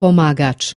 pomagacz.